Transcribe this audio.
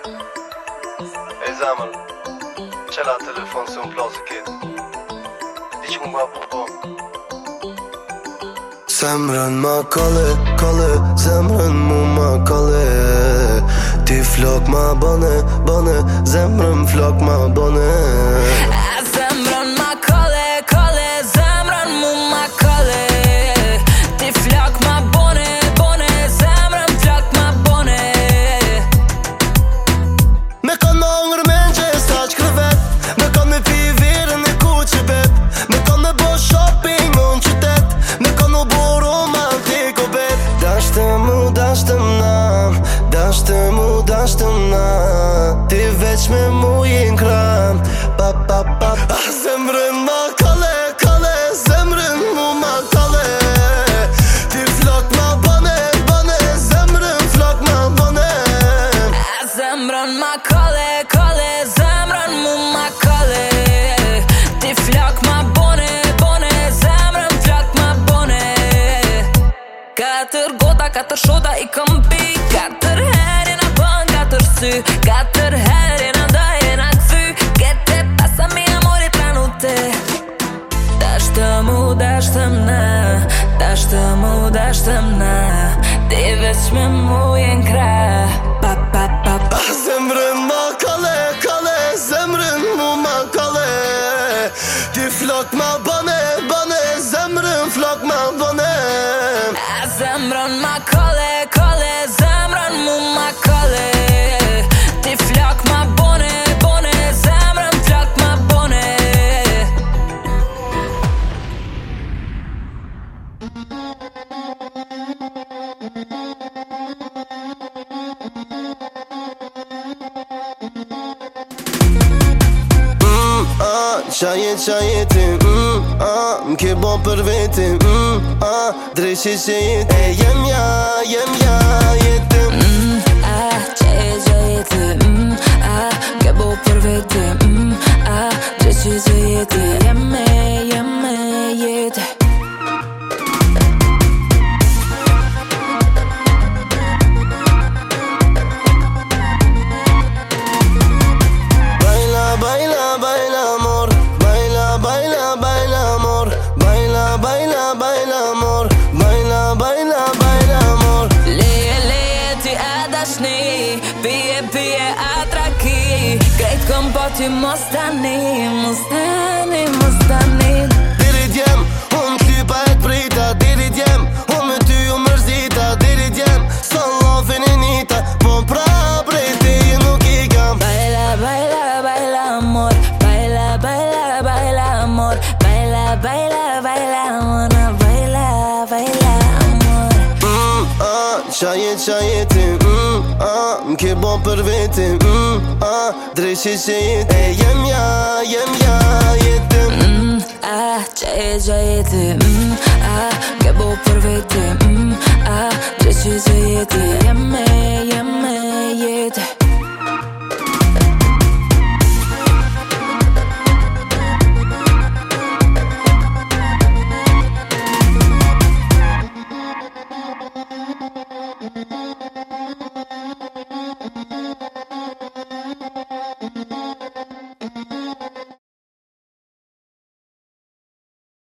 E zemër telefon se unë plazë kit Dic mu po, po. ma kalle, kalle Zemrën mu ma kalle Ti flok ma bane, bane Zemrën flok ma bane katër shoda i këm pi Katër heri në bën katër sy Katër heri në ndaj e në këthy Kete pasa mi amori të ranu te Dashtë të mu, dashtë të mna Dashtë të Ti veç me mu jen kra Pa, pa, pa, pa Zemrën ma kale, kale Zemrën mu ma kale Ti flot ma bërë zemrën ma kole, kole, zemrën mu ma kole Ti flak ma bone, bone Shajet, shajeti mm, Më ke bo për veti mm, Dreshe që jeti jem ja, jem ja Jeti mm, a, Që e gjajeti mm, Ke bo për veti mm, Dreshe që jeti Jem Këm po ti mos stani, më stani, më stani Dirit jem, unë ty pa e të prita Dirit jem, unë me ty u mërzita Dirit jem, së lofin e nita Po pra prej ti nuk i kam Bajla, bajla, bajla amor Bajla, bajla, bajla amor Bajla, bajla, bajla amor Bajla, bajla amor Mmm, ah, qaj e qaj e tim Ah, ke bon për vetin mm, ah, Dreshe që E jem ja, jem ja, jetim mm, ah, Qe e gja jetë mm, ah,